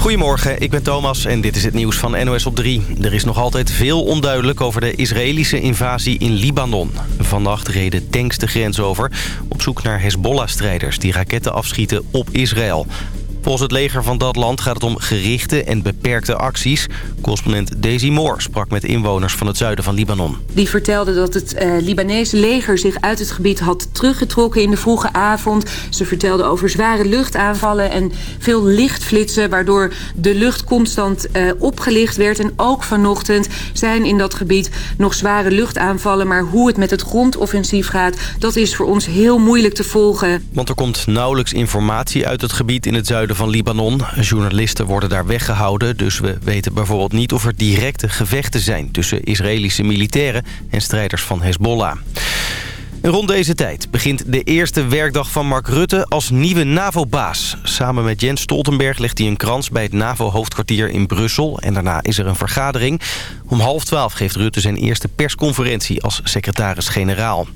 Goedemorgen, ik ben Thomas en dit is het nieuws van NOS op 3. Er is nog altijd veel onduidelijk over de Israëlische invasie in Libanon. Vannacht reden tanks de grens over op zoek naar Hezbollah-strijders... die raketten afschieten op Israël. Volgens het leger van dat land gaat het om gerichte en beperkte acties. Correspondent Daisy Moore sprak met inwoners van het zuiden van Libanon. Die vertelde dat het uh, Libanese leger zich uit het gebied had teruggetrokken in de vroege avond. Ze vertelde over zware luchtaanvallen en veel lichtflitsen... waardoor de lucht constant uh, opgelicht werd. En ook vanochtend zijn in dat gebied nog zware luchtaanvallen. Maar hoe het met het grondoffensief gaat, dat is voor ons heel moeilijk te volgen. Want er komt nauwelijks informatie uit het gebied in het zuiden van Libanon. Journalisten worden daar weggehouden, dus we weten bijvoorbeeld niet of er directe gevechten zijn... tussen Israëlische militairen en strijders van Hezbollah. En rond deze tijd begint de eerste werkdag van Mark Rutte als nieuwe NAVO-baas. Samen met Jens Stoltenberg legt hij een krans bij het NAVO-hoofdkwartier in Brussel. En daarna is er een vergadering. Om half twaalf geeft Rutte zijn eerste persconferentie als secretaris-generaal.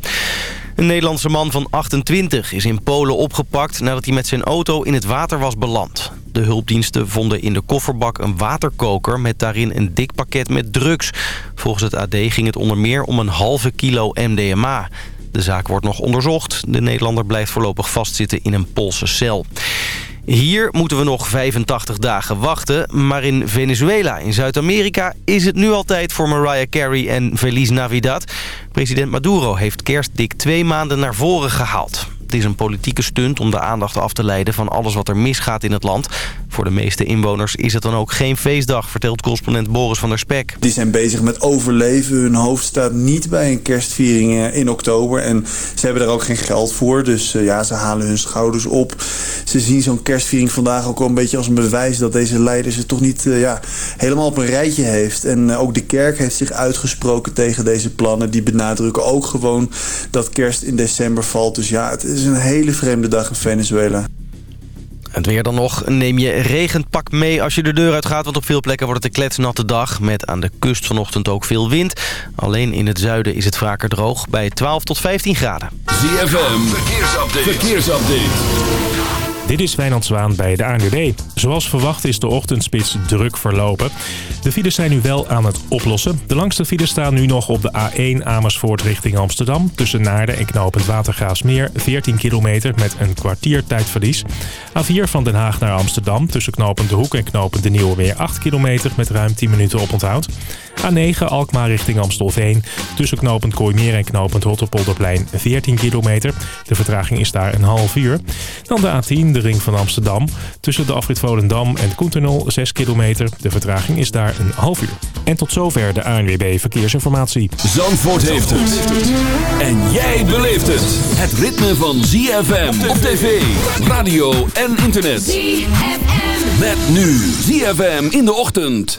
Een Nederlandse man van 28 is in Polen opgepakt nadat hij met zijn auto in het water was beland. De hulpdiensten vonden in de kofferbak een waterkoker met daarin een dik pakket met drugs. Volgens het AD ging het onder meer om een halve kilo MDMA. De zaak wordt nog onderzocht. De Nederlander blijft voorlopig vastzitten in een Poolse cel. Hier moeten we nog 85 dagen wachten. Maar in Venezuela, in Zuid-Amerika, is het nu al tijd voor Mariah Carey en Feliz Navidad. President Maduro heeft kerst dik twee maanden naar voren gehaald. Het is een politieke stunt om de aandacht af te leiden van alles wat er misgaat in het land. Voor de meeste inwoners is het dan ook geen feestdag, vertelt correspondent Boris van der Spek. Die zijn bezig met overleven. Hun hoofd staat niet bij een kerstviering eh, in oktober. En ze hebben er ook geen geld voor. Dus eh, ja, ze halen hun schouders op. Ze zien zo'n kerstviering vandaag ook al een beetje als een bewijs... dat deze leider ze toch niet uh, ja, helemaal op een rijtje heeft. En ook de kerk heeft zich uitgesproken tegen deze plannen. Die benadrukken ook gewoon dat kerst in december valt. Dus ja, het is een hele vreemde dag in Venezuela. Het weer dan nog. Neem je regenpak mee als je de deur uitgaat... want op veel plekken wordt het een kletsnatte dag... met aan de kust vanochtend ook veel wind. Alleen in het zuiden is het vaker droog bij 12 tot 15 graden. ZFM, verkeersupdate. verkeersupdate. Dit is Wijnand Zwaan bij de ANWB. Zoals verwacht is de ochtendspits druk verlopen. De files zijn nu wel aan het oplossen. De langste files staan nu nog op de A1 Amersfoort richting Amsterdam. Tussen Naarden en Knopend Watergaasmeer 14 kilometer met een kwartier tijdverlies. A4 van Den Haag naar Amsterdam tussen Knopend De Hoek en Knopend De Nieuwe Meer 8 kilometer met ruim 10 minuten oponthoud. A9 Alkmaar richting Amstelveen. Tussen Knopend Kooimeer en Knopend Rotterpolderplein 14 kilometer. De vertraging is daar een half uur. Dan de A10 de ring van Amsterdam. Tussen de afrit Volendam en Koentunnel 6 kilometer. De vertraging is daar een half uur. En tot zover de ANWB Verkeersinformatie. Zandvoort heeft het. En jij beleeft het. Het ritme van ZFM op tv, radio en internet. ZFM. Met nu ZFM in de ochtend.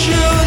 show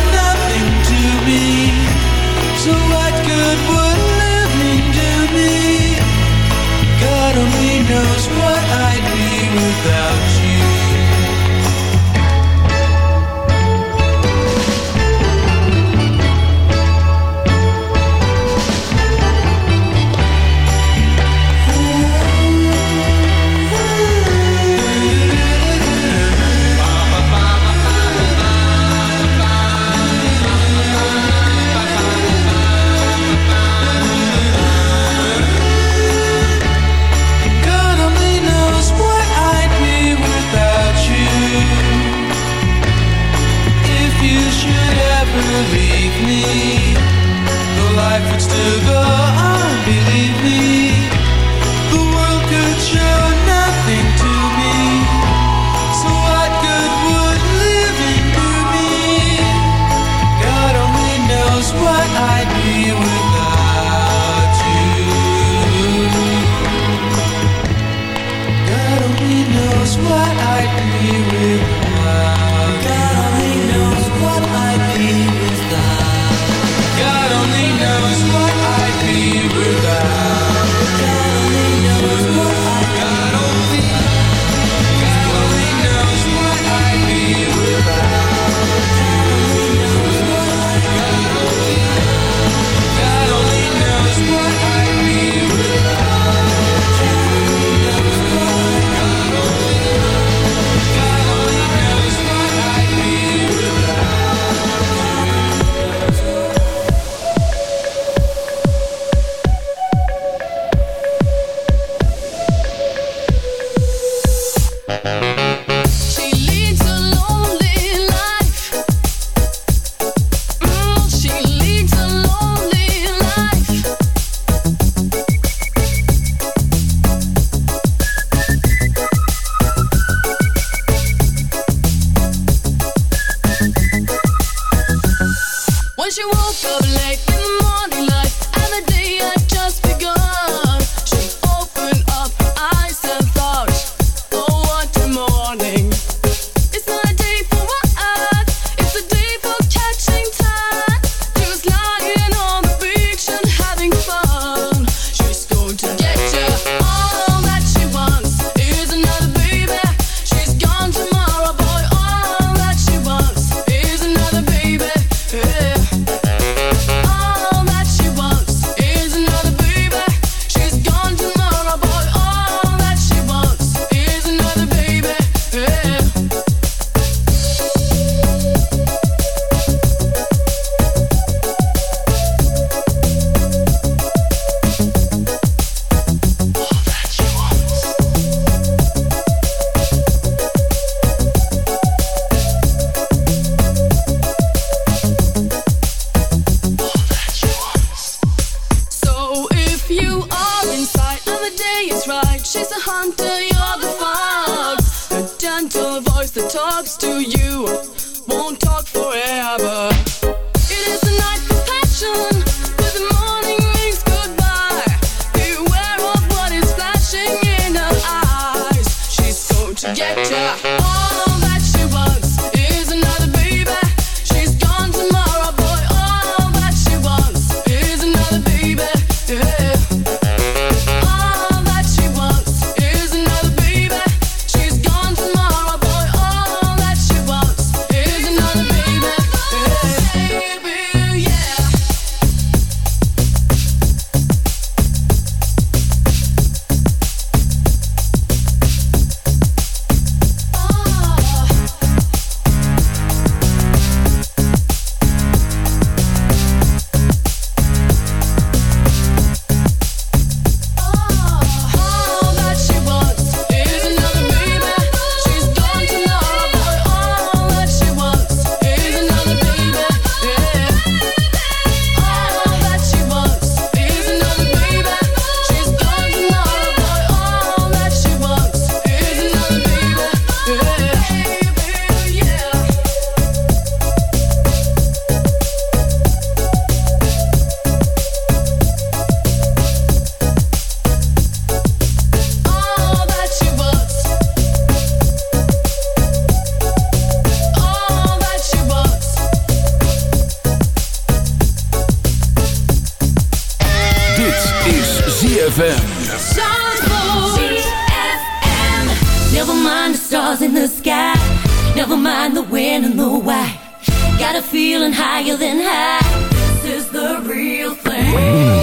when and the why. Got a feeling higher than high. This is the real thing.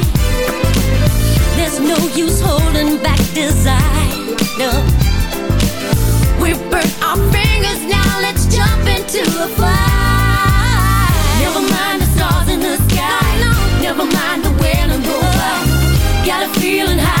use holding back desire. We burnt our fingers, now let's jump into the fire. Never mind the stars in the sky. Never mind the. Got a feeling high.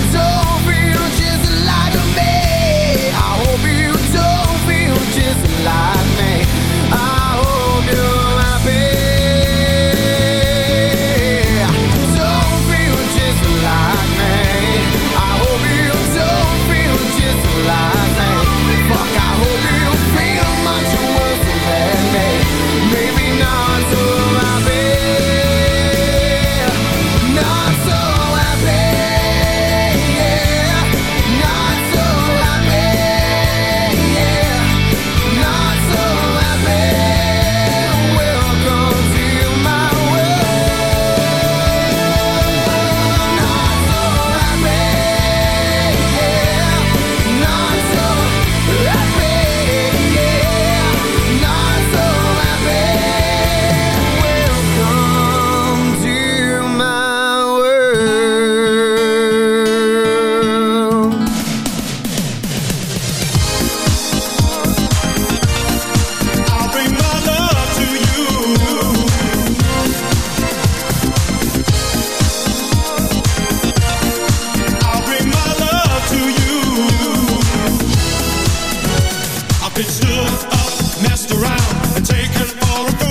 not So been stood up, messed around, and taken for a girl.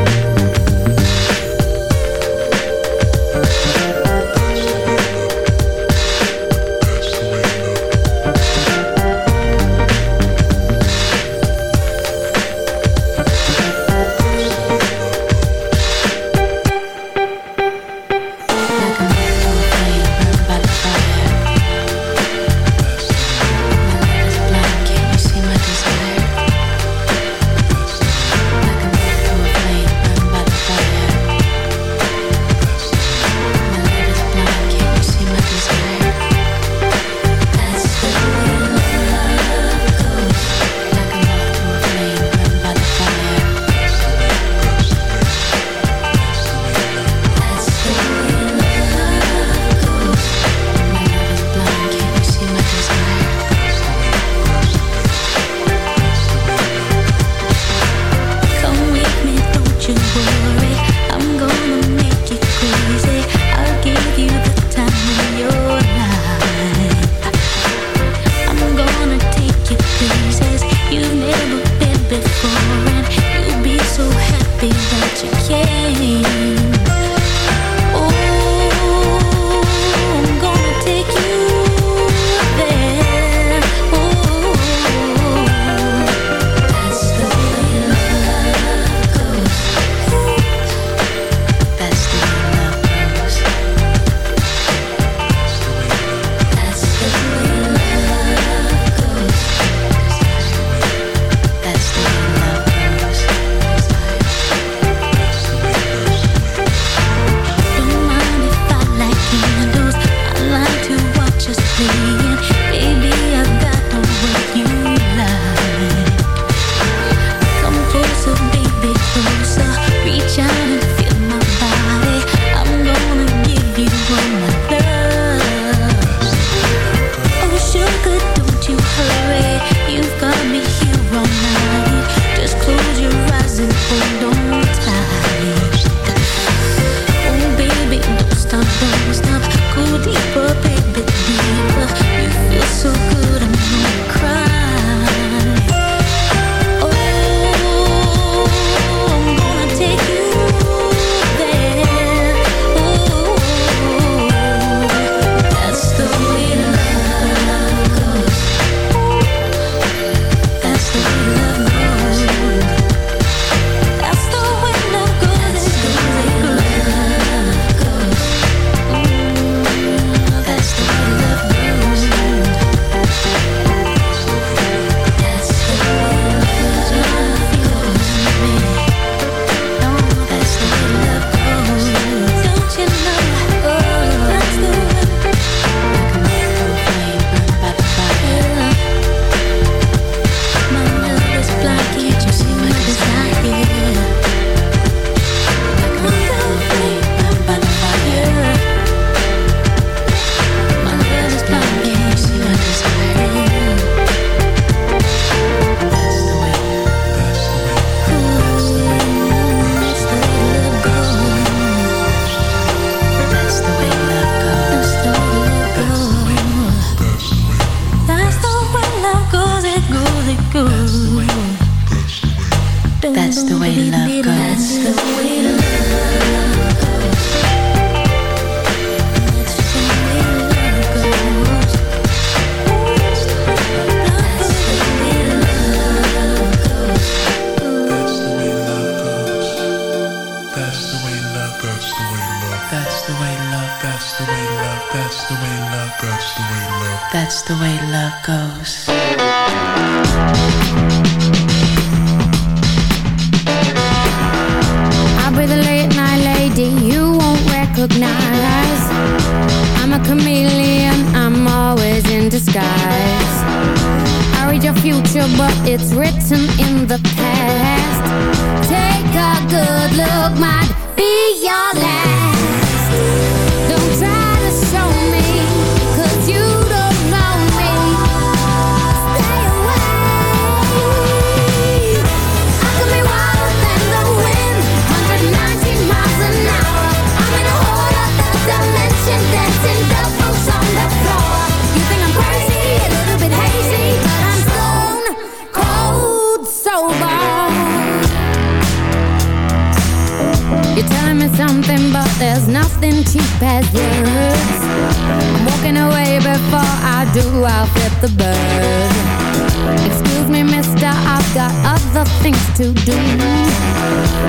things to do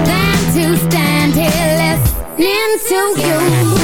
than to stand here listening to you.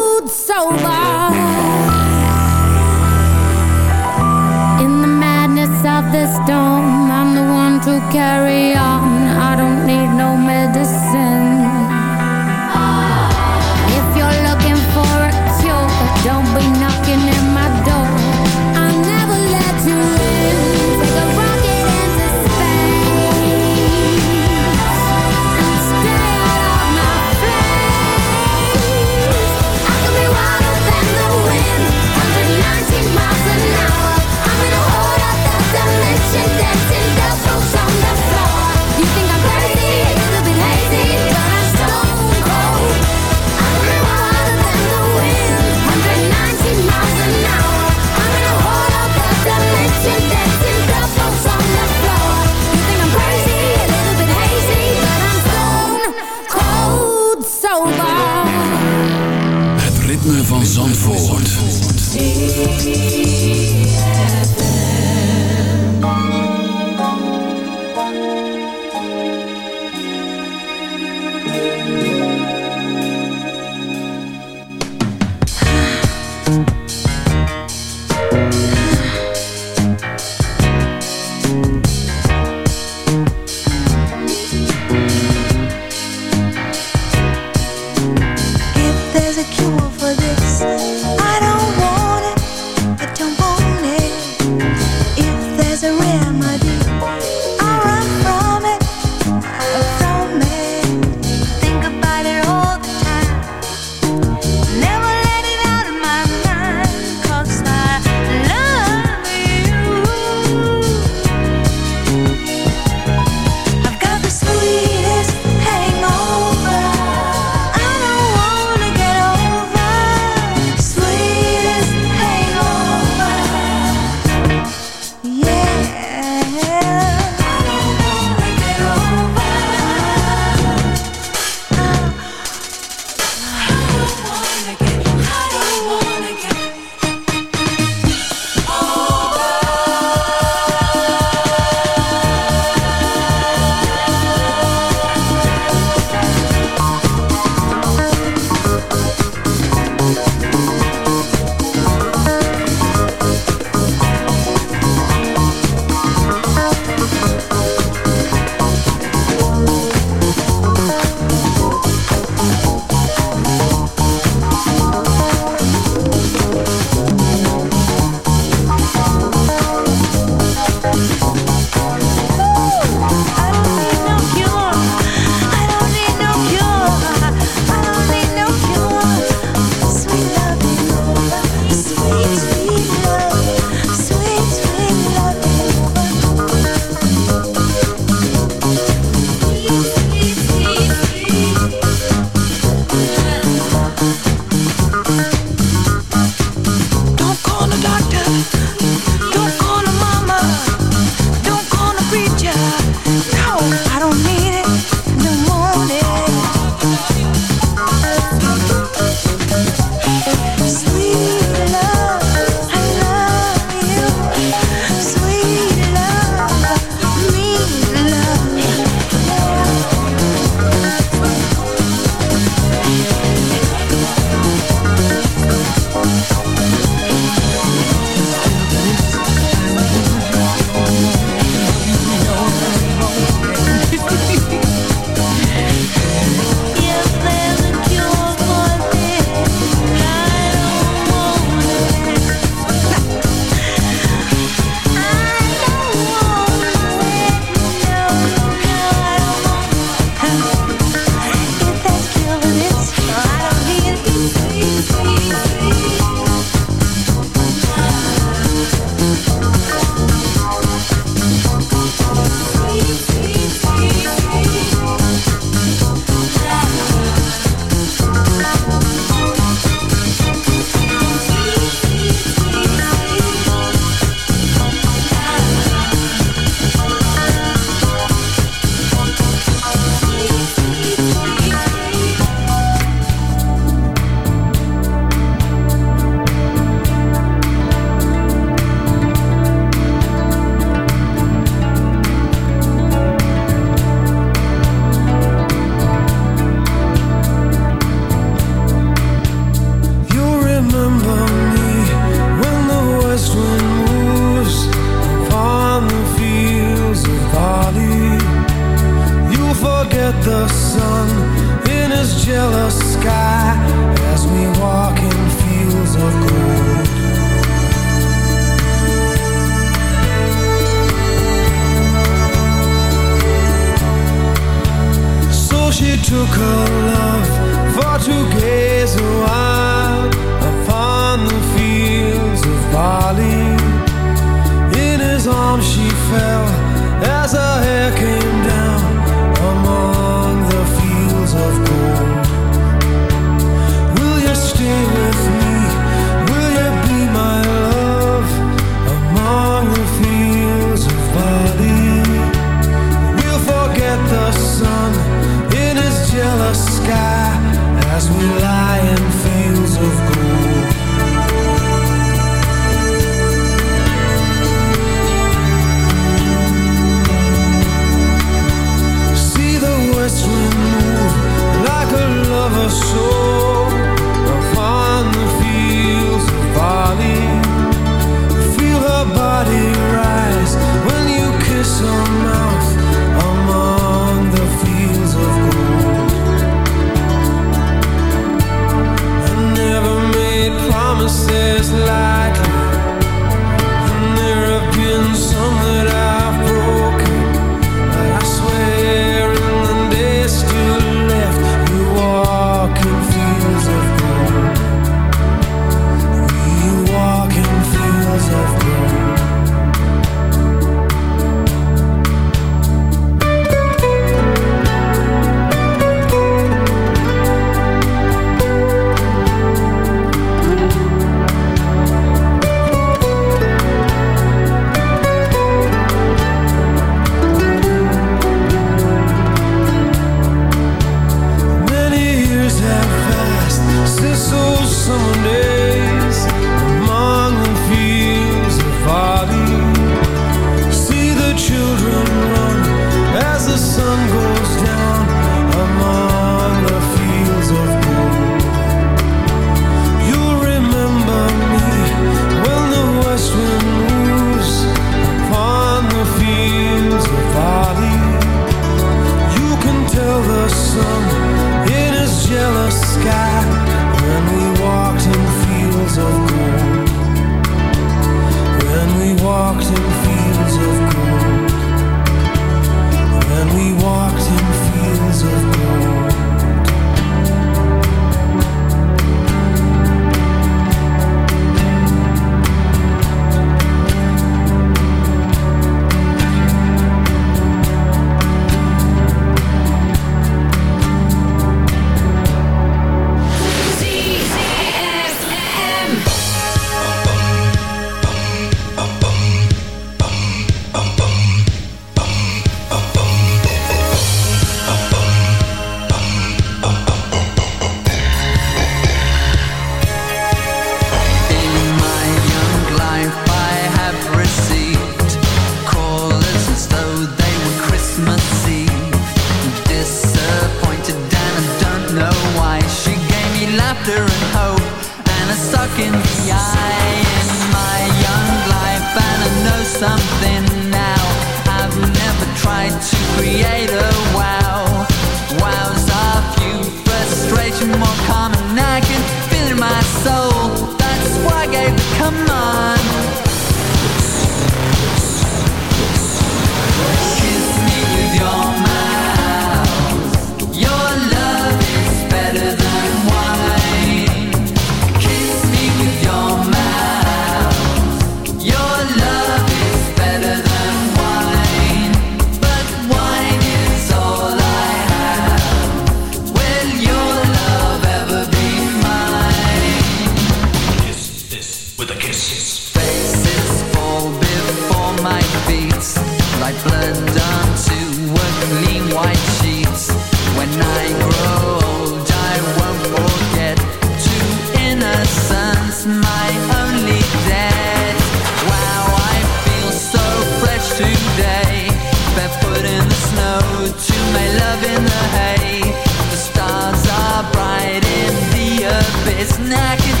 I can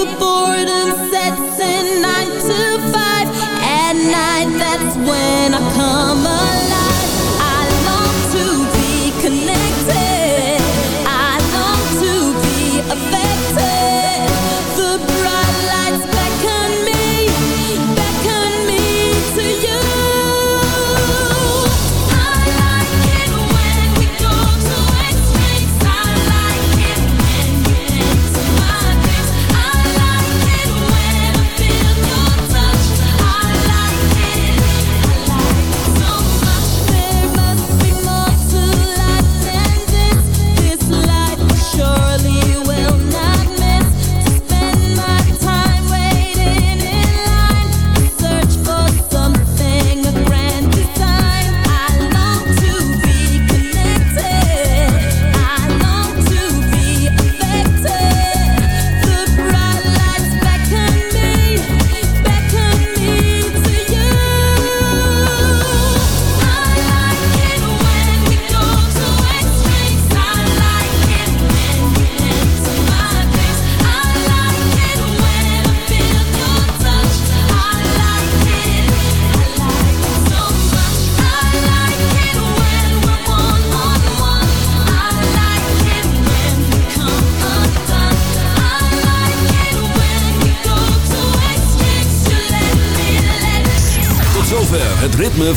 the boredom